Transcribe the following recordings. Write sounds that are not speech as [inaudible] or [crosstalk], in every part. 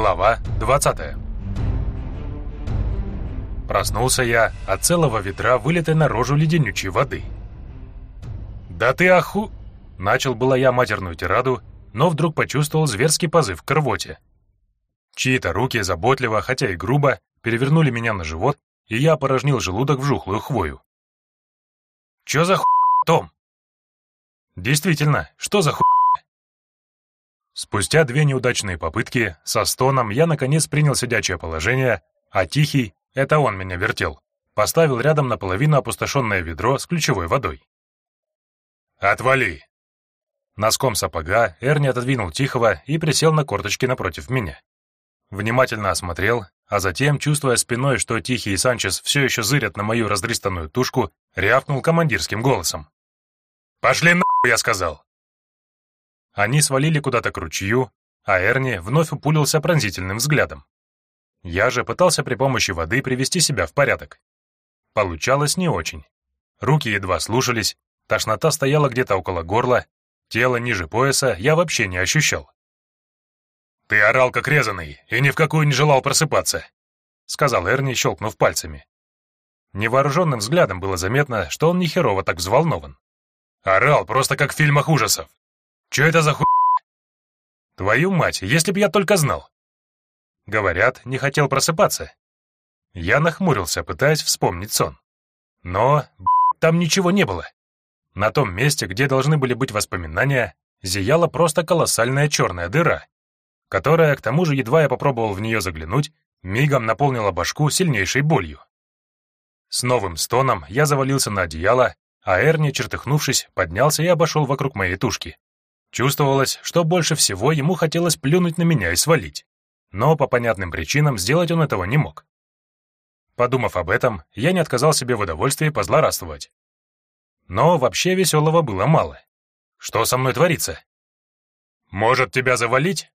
Глава 20 Проснулся я от целого ведра, вылитой наружу леденючей воды. «Да ты оху...» Начал было я матерную тираду, но вдруг почувствовал зверский позыв к рвоте. Чьи-то руки заботливо, хотя и грубо, перевернули меня на живот, и я опорожнил желудок в жухлую хвою. «Чё за ху... Том?» «Действительно, что за ху... Спустя две неудачные попытки, со стоном я наконец принял сидячее положение, а Тихий, это он меня вертел, поставил рядом наполовину опустошенное ведро с ключевой водой. «Отвали!» Носком сапога Эрни отодвинул Тихого и присел на корточки напротив меня. Внимательно осмотрел, а затем, чувствуя спиной, что Тихий и Санчес все еще зырят на мою раздристанную тушку, рявкнул командирским голосом. «Пошли нахуй, я сказал!» Они свалили куда-то к ручью, а Эрни вновь упулился пронзительным взглядом. Я же пытался при помощи воды привести себя в порядок. Получалось не очень. Руки едва слушались, тошнота стояла где-то около горла, тело ниже пояса я вообще не ощущал. «Ты орал как резаный и ни в какую не желал просыпаться», — сказал Эрни, щелкнув пальцами. Невооруженным взглядом было заметно, что он нехерово так взволнован. «Орал просто как в фильмах ужасов. Че это за ху... Твою мать, если б я только знал. Говорят, не хотел просыпаться. Я нахмурился, пытаясь вспомнить сон. Но там ничего не было. На том месте, где должны были быть воспоминания, зияла просто колоссальная черная дыра, которая, к тому же, едва я попробовал в нее заглянуть, мигом наполнила башку сильнейшей болью. С новым стоном я завалился на одеяло, а Эрни, чертыхнувшись, поднялся и обошел вокруг моей тушки. Чувствовалось, что больше всего ему хотелось плюнуть на меня и свалить. Но по понятным причинам сделать он этого не мог. Подумав об этом, я не отказал себе в удовольствии позлорадствовать. Но вообще веселого было мало. Что со мной творится? Может, тебя завалить?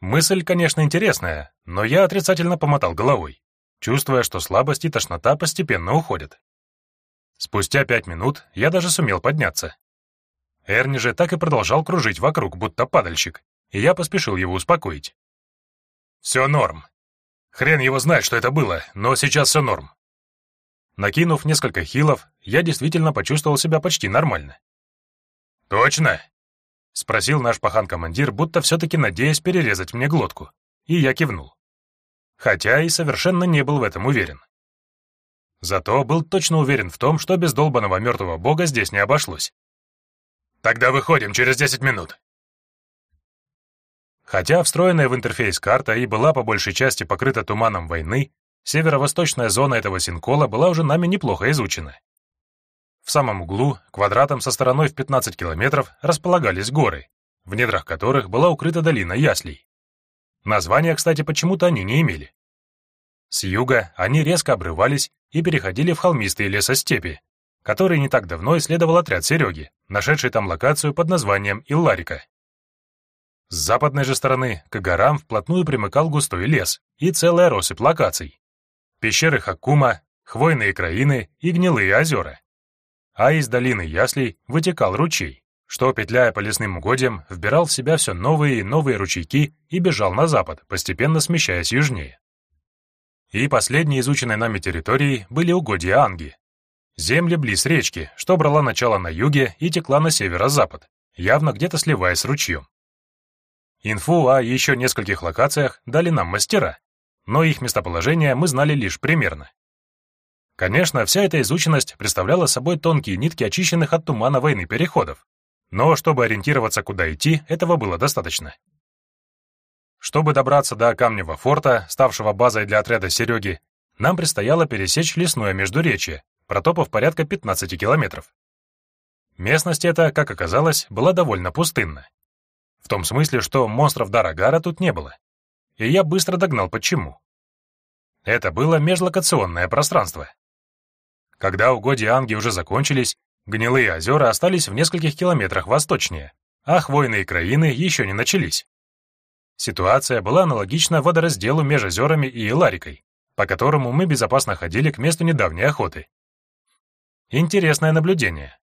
Мысль, конечно, интересная, но я отрицательно помотал головой, чувствуя, что слабость и тошнота постепенно уходят. Спустя пять минут я даже сумел подняться. Эрни же так и продолжал кружить вокруг, будто падальщик, и я поспешил его успокоить. «Все норм. Хрен его знает, что это было, но сейчас все норм». Накинув несколько хилов, я действительно почувствовал себя почти нормально. «Точно?» — спросил наш пахан-командир, будто все-таки надеясь перерезать мне глотку, и я кивнул. Хотя и совершенно не был в этом уверен. Зато был точно уверен в том, что без долбанного мертвого бога здесь не обошлось. Тогда выходим через 10 минут. Хотя встроенная в интерфейс карта и была по большей части покрыта туманом войны, северо-восточная зона этого синкола была уже нами неплохо изучена. В самом углу, квадратом со стороной в 15 километров, располагались горы, в недрах которых была укрыта долина Яслей. Названия, кстати, почему-то они не имели. С юга они резко обрывались и переходили в холмистые лесостепи, который не так давно исследовал отряд Сереги, нашедший там локацию под названием Илларика. С западной же стороны к горам вплотную примыкал густой лес и целая россыпь локаций. Пещеры Хакума, хвойные краины и гнилые озера. А из долины Яслей вытекал ручей, что, петляя по лесным угодьям, вбирал в себя все новые и новые ручейки и бежал на запад, постепенно смещаясь южнее. И последней изученной нами территорией были угодья Анги, Земли близ речки, что брала начало на юге и текла на северо-запад, явно где-то сливаясь с ручьем. Инфу о еще нескольких локациях дали нам мастера, но их местоположение мы знали лишь примерно. Конечно, вся эта изученность представляла собой тонкие нитки очищенных от тумана войны переходов, но чтобы ориентироваться, куда идти, этого было достаточно. Чтобы добраться до Камневого форта, ставшего базой для отряда Сереги, нам предстояло пересечь лесное междуречье, протопав порядка 15 километров. Местность эта, как оказалось, была довольно пустынна. В том смысле, что монстров Дарагара тут не было. И я быстро догнал почему. Это было межлокационное пространство. Когда угодья Анги уже закончились, гнилые озера остались в нескольких километрах восточнее, а хвойные краины еще не начались. Ситуация была аналогична водоразделу между озерами и Иларикой, по которому мы безопасно ходили к месту недавней охоты. Интересное наблюдение.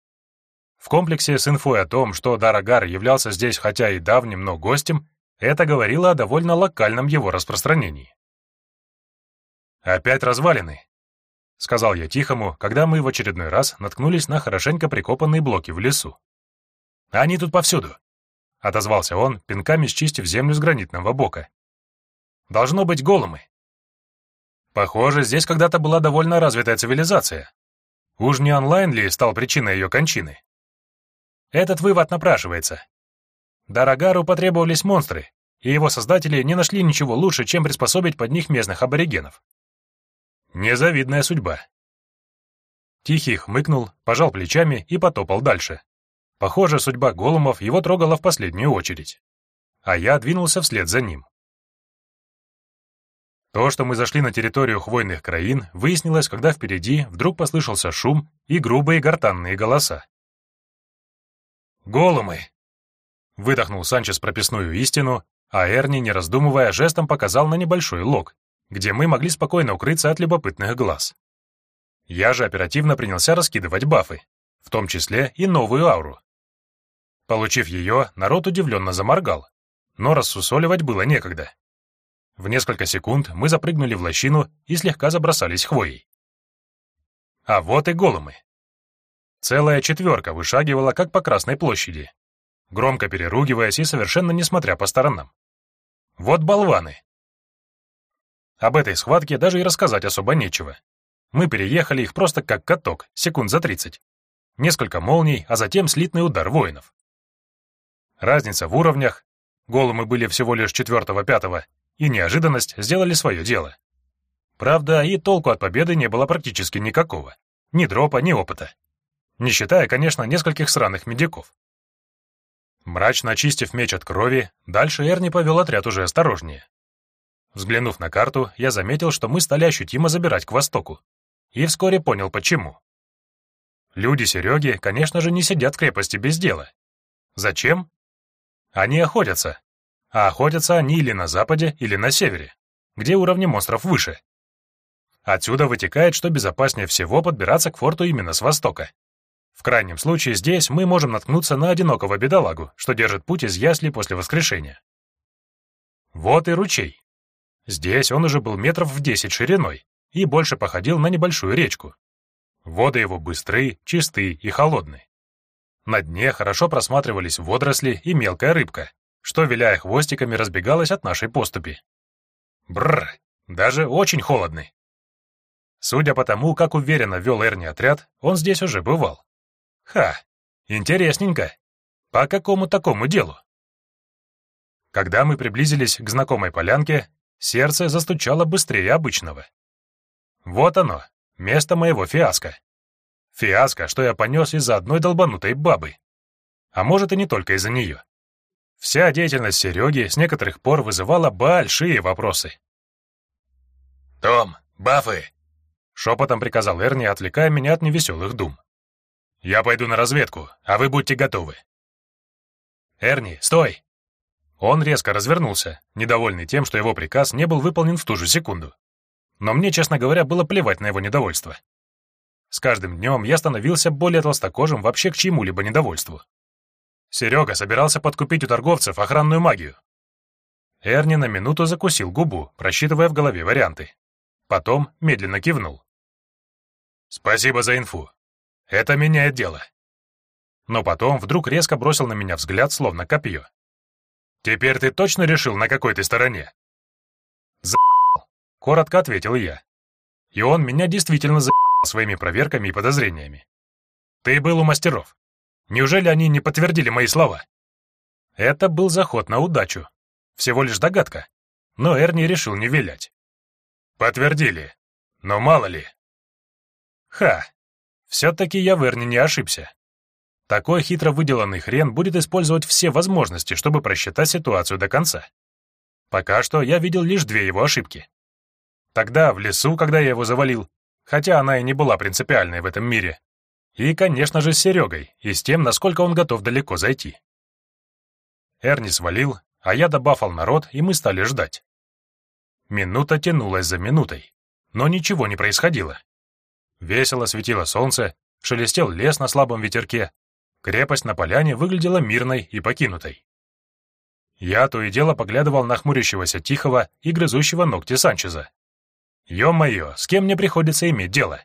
В комплексе с инфой о том, что Дарагар являлся здесь хотя и давним, но гостем, Это говорило о довольно локальном его распространении. «Опять развалины», — сказал я Тихому, когда мы в очередной раз наткнулись на хорошенько прикопанные блоки в лесу. «Они тут повсюду», — отозвался он, пинками счистив землю с гранитного бока. «Должно быть голумы». Похоже, здесь когда-то была довольно развитая цивилизация. Уж не онлайн ли стал причиной ее кончины? Этот вывод напрашивается. Дорогару потребовались монстры, и его создатели не нашли ничего лучше, чем приспособить под них местных аборигенов. Незавидная судьба. Тихий хмыкнул, пожал плечами и потопал дальше. Похоже, судьба голумов его трогала в последнюю очередь. А я двинулся вслед за ним. То, что мы зашли на территорию хвойных краин, выяснилось, когда впереди вдруг послышался шум и грубые гортанные голоса. «Голумы!» — выдохнул Санчес прописную истину, а Эрни, не раздумывая, жестом показал на небольшой лог, где мы могли спокойно укрыться от любопытных глаз. Я же оперативно принялся раскидывать бафы, в том числе и новую ауру. Получив ее, народ удивленно заморгал, но рассусоливать было некогда. В несколько секунд мы запрыгнули в лощину и слегка забросались хвоей. А вот и голумы. Целая четверка вышагивала, как по Красной площади, громко переругиваясь и совершенно не смотря по сторонам. Вот болваны. Об этой схватке даже и рассказать особо нечего. Мы переехали их просто как каток, секунд за тридцать. Несколько молний, а затем слитный удар воинов. Разница в уровнях, голумы были всего лишь четвертого-пятого, и неожиданность сделали свое дело. Правда, и толку от победы не было практически никакого. Ни дропа, ни опыта. Не считая, конечно, нескольких сраных медиков. Мрачно очистив меч от крови, дальше Эрни повел отряд уже осторожнее. Взглянув на карту, я заметил, что мы стали ощутимо забирать к востоку. И вскоре понял, почему. Люди Сереги, конечно же, не сидят в крепости без дела. Зачем? Они охотятся, а охотятся они или на западе, или на севере, где уровни монстров выше. Отсюда вытекает, что безопаснее всего подбираться к форту именно с востока. В крайнем случае здесь мы можем наткнуться на одинокого бедолагу, что держит путь из ясли после воскрешения. Вот и ручей. Здесь он уже был метров в десять шириной и больше походил на небольшую речку. Воды его быстрые, чистые и холодные. На дне хорошо просматривались водоросли и мелкая рыбка, что, виляя хвостиками, разбегалась от нашей поступи. Бррр, даже очень холодный. Судя по тому, как уверенно вел Эрни отряд, он здесь уже бывал. Ха, интересненько. По какому такому делу? Когда мы приблизились к знакомой полянке, сердце застучало быстрее обычного. Вот оно, место моего фиаско. Фиаско, что я понес из-за одной долбанутой бабы. А может и не только из-за нее. Вся деятельность Сереги с некоторых пор вызывала большие вопросы. «Том, бафы!» — шепотом приказал Эрни, отвлекая меня от невеселых дум. «Я пойду на разведку, а вы будьте готовы». «Эрни, стой!» Он резко развернулся, недовольный тем, что его приказ не был выполнен в ту же секунду. Но мне, честно говоря, было плевать на его недовольство. С каждым днем я становился более толстокожим вообще к чьему-либо недовольству. Серега собирался подкупить у торговцев охранную магию. Эрни на минуту закусил губу, просчитывая в голове варианты. Потом медленно кивнул. «Спасибо за инфу. Это меняет дело». Но потом вдруг резко бросил на меня взгляд, словно копье. «Теперь ты точно решил, на какой ты стороне?» «За***л», — коротко ответил я. И он меня действительно за***л своими проверками и подозрениями. «Ты был у мастеров. Неужели они не подтвердили мои слова? Это был заход на удачу. Всего лишь догадка. Но Эрни решил не вилять. Подтвердили. Но мало ли. Ха. Все-таки я в Эрни не ошибся. Такой хитро выделанный хрен будет использовать все возможности, чтобы просчитать ситуацию до конца. Пока что я видел лишь две его ошибки. Тогда, в лесу, когда я его завалил, хотя она и не была принципиальной в этом мире, и, конечно же, с Серегой, и с тем, насколько он готов далеко зайти. Эрни свалил, а я добафал народ, и мы стали ждать. Минута тянулась за минутой, но ничего не происходило. Весело светило солнце, шелестел лес на слабом ветерке, крепость на поляне выглядела мирной и покинутой. Я то и дело поглядывал на хмурящегося Тихого и грызущего ногти Санчеза. Ё-моё, с кем мне приходится иметь дело?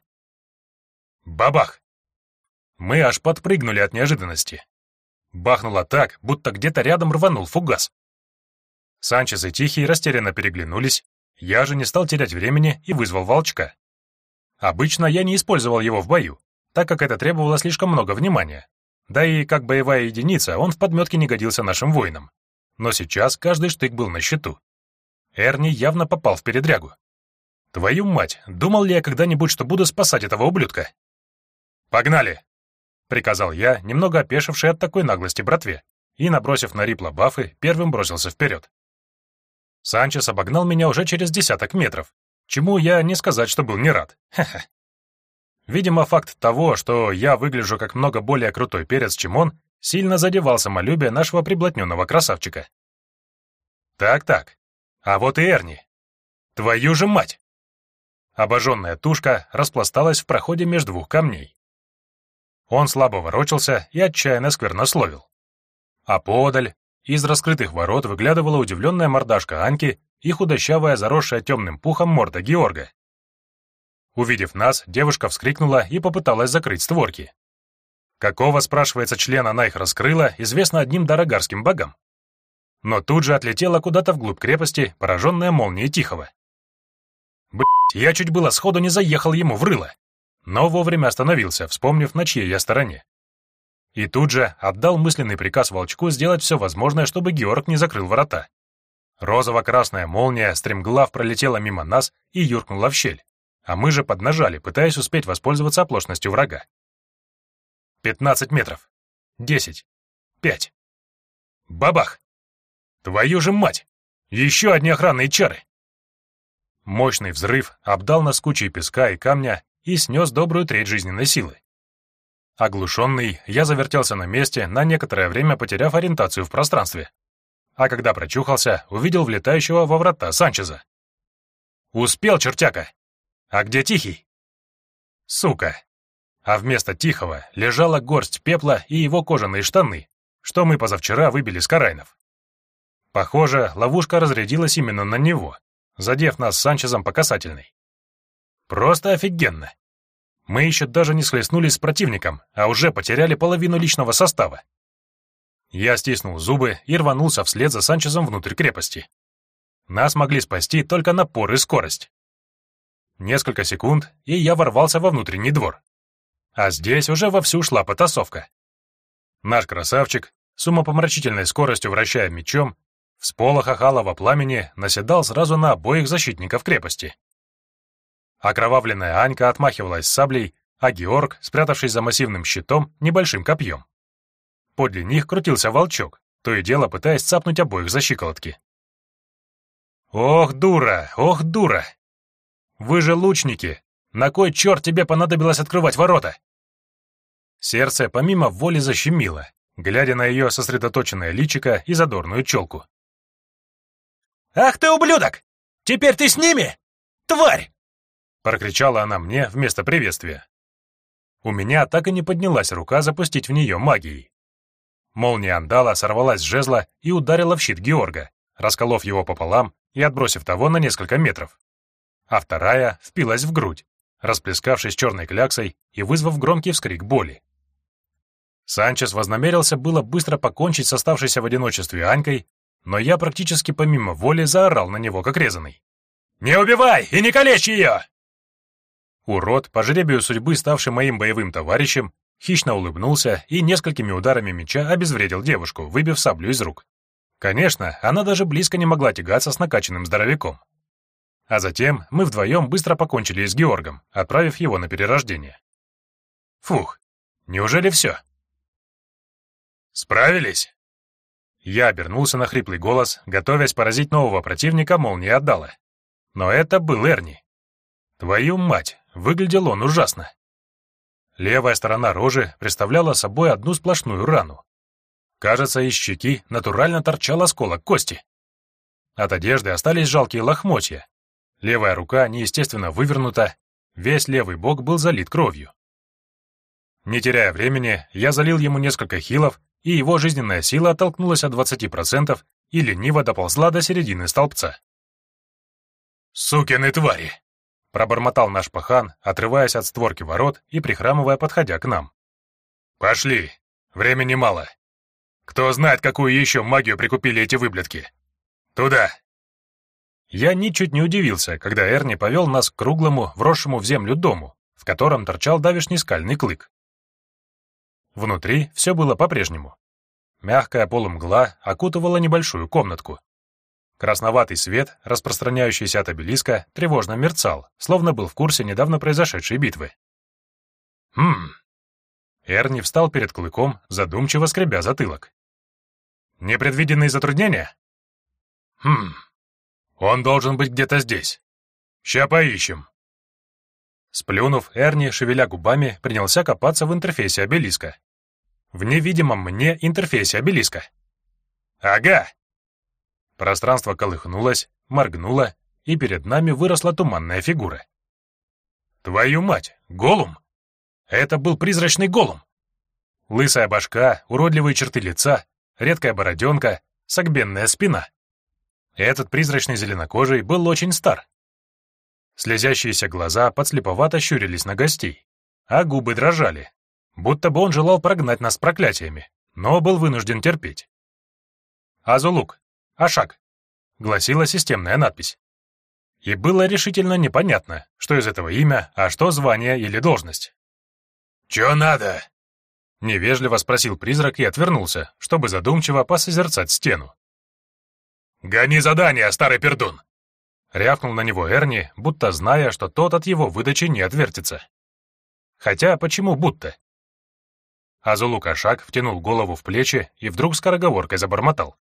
Бабах! Мы аж подпрыгнули от неожиданности. Бахнуло так, будто где-то рядом рванул фугас. Санчес и Тихий растерянно переглянулись, я же не стал терять времени и вызвал волчка. Обычно я не использовал его в бою, так как это требовало слишком много внимания. Да и как боевая единица он в подметке не годился нашим воинам. Но сейчас каждый штык был на счету. Эрни явно попал в передрягу. Твою мать, думал ли я когда-нибудь, что буду спасать этого ублюдка? «Погнали!» — приказал я, немного опешивший от такой наглости братве, и, набросив на Рипла бафы, первым бросился вперед. Санчес обогнал меня уже через десяток метров, чему я не сказать, что был не рад. Ха-ха. Видимо, факт того, что я выгляжу как много более крутой перец, чем он, сильно задевал самолюбие нашего приблотненного красавчика. Так-так, а вот и Эрни. Твою же мать! Обожженная тушка распласталась в проходе между двух камней. Он слабо ворочался и отчаянно сквернословил. А подаль, из раскрытых ворот выглядывала удивленная мордашка Аньки и худощавая, заросшая темным пухом морда Георга. Увидев нас, девушка вскрикнула и попыталась закрыть створки. Какого, спрашивается, члена она их раскрыла, известно одним дорогарским богам. Но тут же отлетела куда-то вглубь крепости, пораженная молнией Тихого. Блять, я чуть было сходу не заехал ему в рыло, но вовремя остановился, вспомнив, на чьей я стороне. И тут же отдал мысленный приказ Волчку сделать все возможное, чтобы Георг не закрыл ворота. Розово-красная молния стремглав пролетела мимо нас и юркнула в щель, а мы же поднажали, пытаясь успеть воспользоваться оплошностью врага. Пятнадцать метров. Десять. Пять. Бабах! Твою же мать! Еще одни охранные чары! Мощный взрыв обдал нас кучей песка и камня и снес добрую треть жизненной силы. Оглушенный, я завертелся на месте, на некоторое время потеряв ориентацию в пространстве. А когда прочухался, увидел влетающего во врата Санчеза. «Успел, чертяка! А где Тихий?» «Сука!» А вместо Тихого лежала горсть пепла и его кожаные штаны, что мы позавчера выбили с карайнов. Похоже, ловушка разрядилась именно на него, задев нас с Санчезом по касательной. Просто офигенно! Мы еще даже не схлестнулись с противником, а уже потеряли половину личного состава. Я стиснул зубы и рванулся вслед за Санчезом внутрь крепости. Нас могли спасти только напор и скорость. Несколько секунд, и я ворвался во внутренний двор. А здесь уже вовсю шла потасовка. Наш красавчик, с умопомрачительной скоростью вращая мечом, в сполохах алого пламени наседал сразу на обоих защитников крепости. Окровавленная Анька отмахивалась саблей, а Георг, спрятавшись за массивным щитом, небольшим копьем. Подле них крутился волчок, то и дело пытаясь цапнуть обоих за щиколотки. «Ох, дура! Ох, дура! Вы же лучники! На кой черт тебе понадобилось открывать ворота?» Сердце помимо воли защемило, глядя на ее сосредоточенное личико и задорную челку. «Ах ты, ублюдок! Теперь ты с ними? Тварь!» Прокричала она мне вместо приветствия. У меня так и не поднялась рука запустить в нее магией. Молния Андала сорвалась с жезла и ударила в щит Георга, расколов его пополам и отбросив того на несколько метров. А вторая впилась в грудь, расплескавшись черной кляксой и вызвав громкий вскрик боли. Санчес вознамерился было быстро покончить с оставшейся в одиночестве Анькой, но я практически помимо воли заорал на него как резанный. «Не убивай и не калечь ее!» Урод, по жребию судьбы ставший моим боевым товарищем, хищно улыбнулся и несколькими ударами меча обезвредил девушку, выбив саблю из рук. Конечно, она даже близко не могла тягаться с накачанным здоровяком. А затем мы вдвоем быстро покончили с Георгом, отправив его на перерождение. Фух, неужели все? Справились? Я обернулся на хриплый голос, готовясь поразить нового противника молнией отдала. Но это был Эрни. Твою мать, Выглядел он ужасно. Левая сторона рожи представляла собой одну сплошную рану. Кажется, из щеки натурально торчал осколок кости. От одежды остались жалкие лохмотья. Левая рука неестественно вывернута, весь левый бок был залит кровью. Не теряя времени, я залил ему несколько хилов, и его жизненная сила оттолкнулась от 20% и лениво доползла до середины столбца. «Сукины твари!» — пробормотал наш пахан, отрываясь от створки ворот и прихрамывая, подходя к нам. «Пошли! Времени мало. Кто знает, какую еще магию прикупили эти выблядки? Туда!» Я ничуть не удивился, когда Эрни повел нас к круглому, вросшему в землю дому, в котором торчал давишний скальный клык. Внутри все было по-прежнему. Мягкая полумгла окутывала небольшую комнатку. Красноватый свет, распространяющийся от обелиска, тревожно мерцал, словно был в курсе недавно произошедшей битвы. «Хм...» Эрни встал перед клыком, задумчиво скребя затылок. «Непредвиденные затруднения?» «Хм... Он должен быть где-то здесь. Ща поищем». Сплюнув, Эрни, шевеля губами, принялся копаться в интерфейсе обелиска. В невидимом мне интерфейсе обелиска. «Ага!» Пространство колыхнулось, моргнуло, и перед нами выросла туманная фигура. «Твою мать! Голум!» Это был призрачный голум. Лысая башка, уродливые черты лица, редкая бороденка, согбенная спина. Этот призрачный зеленокожий был очень стар. Слезящиеся глаза подслеповато щурились на гостей, а губы дрожали, будто бы он желал прогнать нас проклятиями, но был вынужден терпеть. «Азулук, Ашак», — гласила системная надпись. И было решительно непонятно, что из этого имя, а что звание или должность. «Чё надо?» Невежливо спросил призрак и отвернулся, чтобы задумчиво посозерцать стену. «Гони задание, старый пердун!» Рявкнул на него Эрни, будто зная, что тот от его выдачи не отвертится. Хотя почему будто? Азулу Кашак втянул голову в плечи и вдруг скороговоркой забормотал.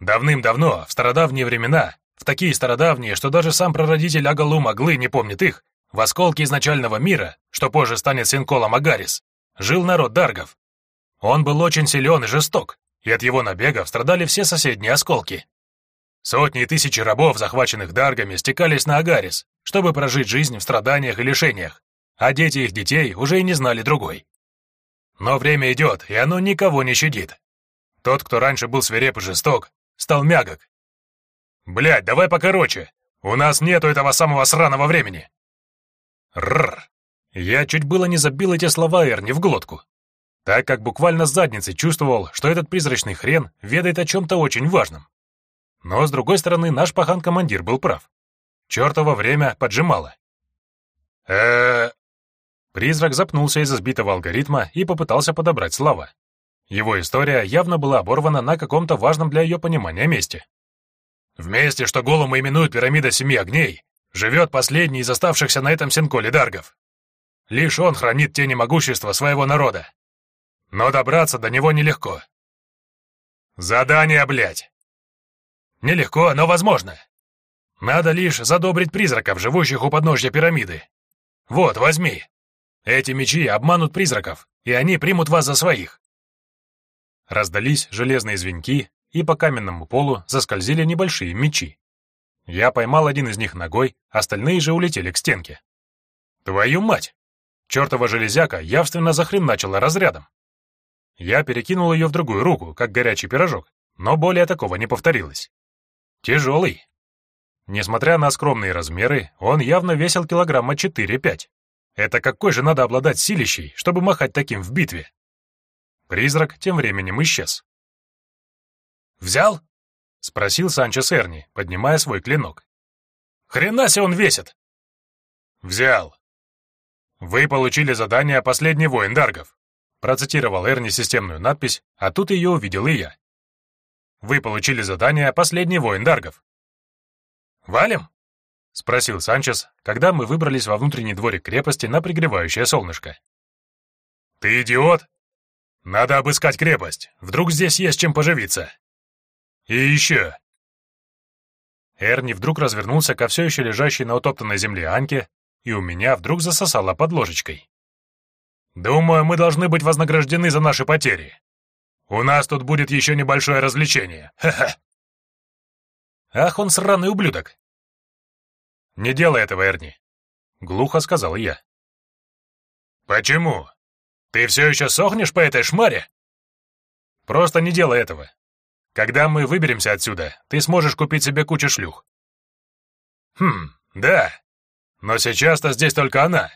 «Давным-давно, в стародавние времена, в такие стародавние, что даже сам прародитель Агалу Маглы не помнит их, в осколке изначального мира, что позже станет Синколом Агарис, жил народ Даргов. Он был очень силен и жесток, и от его набегов страдали все соседние осколки. Сотни и тысячи рабов, захваченных Даргами, стекались на Агарис, чтобы прожить жизнь в страданиях и лишениях, а дети их детей уже и не знали другой. Но время идет, и оно никого не щадит. Тот, кто раньше был свиреп и жесток, стал мягок. Блядь, давай покороче. У нас нету этого самого сраного времени. Рррр. Я чуть было не забил эти слова Эрни в глотку, так как буквально с задницей чувствовал, что этот призрачный хрен ведает о чем-то очень важном. Но, с другой стороны, наш пахан-командир был прав. Чертово время поджимало. э Призрак запнулся из-за сбитого алгоритма и попытался подобрать слова. Его история явно была оборвана на каком-то важном для ее понимания месте. В месте, что голому именуют пирамида Семи Огней, живет последний из оставшихся на этом синколе даргов. Лишь он хранит тени могущества своего народа. Но добраться до него нелегко. Задание, блядь. Нелегко, но возможно. Надо лишь задобрить призраков, живущих у подножья пирамиды. Вот, возьми. Эти мечи обманут призраков, и они примут вас за своих. Раздались железные звенки, и по каменному полу заскользили небольшие мечи. Я поймал один из них ногой, остальные же улетели к стенке. Твою мать! Чертова железяка явственно захреначила разрядом. Я перекинул ее в другую руку, как горячий пирожок, но более такого не повторилось. Тяжелый. Несмотря на скромные размеры, он явно весил килограмма 4-5. Это какой же надо обладать силищей, чтобы махать таким в битве? Призрак тем временем исчез. «Взял?» — спросил Санчо Серни, поднимая свой клинок. «Хрена себе он весит!» «Взял!» «Вы получили задание «Последний воин Даргов», — процитировал Эрни системную надпись, а тут ее увидел и я. «Вы получили задание «Последний воин Даргов». «Валим?» — спросил Санчес, когда мы выбрались во внутренний дворик крепости на пригревающее солнышко. «Ты идиот? Надо обыскать крепость, вдруг здесь есть чем поживиться. И еще!» Эрни вдруг развернулся ко все еще лежащей на утоптанной земле Аньке, и у меня вдруг засосало под ложечкой. «Думаю, мы должны быть вознаграждены за наши потери. У нас тут будет еще небольшое развлечение. Ха-ха!» «Ах, он сраный ублюдок!» «Не делай этого, Эрни!» — глухо сказал я. «Почему? Ты все еще сохнешь по этой шмаре?» «Просто не делай этого. Когда мы выберемся отсюда, ты сможешь купить себе кучу шлюх. Хм, да. Но сейчас-то здесь только она.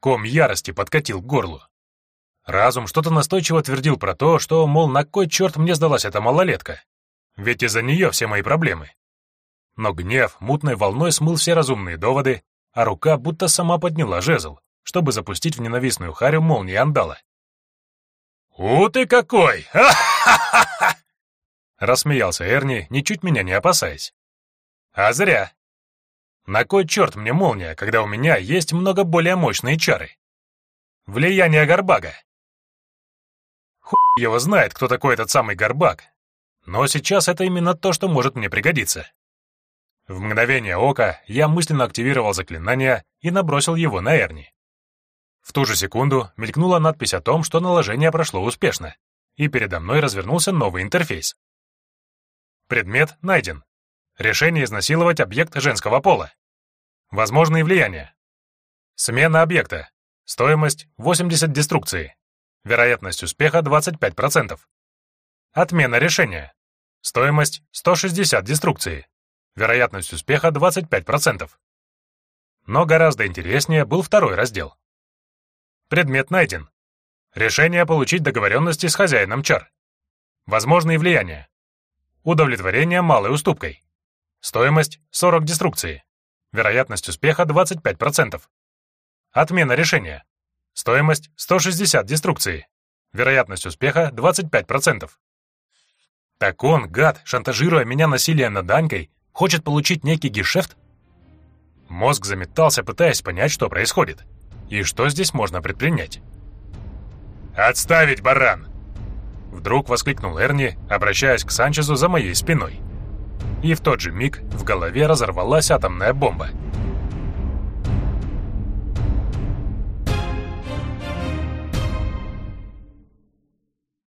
Ком ярости подкатил к горлу. Разум что-то настойчиво твердил про то, что, мол, на кой черт мне сдалась эта малолетка? Ведь из-за нее все мои проблемы. Но гнев мутной волной смыл все разумные доводы, а рука будто сама подняла жезл, чтобы запустить в ненавистную харю молнии андала. «У ты какой! [laughs] Ха-ха-ха!» Рассмеялся Эрни, ничуть меня не опасаясь. «А зря. На кой черт мне молния, когда у меня есть много более мощные чары? Влияние Горбага. Хуй его знает, кто такой этот самый Горбаг. Но сейчас это именно то, что может мне пригодиться. В мгновение ока я мысленно активировал заклинание и набросил его на Эрни. В ту же секунду мелькнула надпись о том, что наложение прошло успешно, и передо мной развернулся новый интерфейс. Предмет найден. Решение изнасиловать объект женского пола. Возможные влияния. Смена объекта. Стоимость 80 деструкции. Вероятность успеха 25%. Отмена решения. Стоимость 160 деструкции. Вероятность успеха 25%. Но гораздо интереснее был второй раздел. Предмет найден. Решение получить договоренности с хозяином чар. Возможные влияния. Удовлетворение малой уступкой. Стоимость 40 деструкции. Вероятность успеха 25%. Отмена решения. Стоимость 160 деструкции. Вероятность успеха 25%. Так он, гад, шантажируя меня насилием над Анькой, хочет получить некий гешефт? Мозг заметался, пытаясь понять, что происходит. И что здесь можно предпринять? «Отставить, баран!» Вдруг воскликнул Эрни, обращаясь к Санчезу за моей спиной. И в тот же миг в голове разорвалась атомная бомба —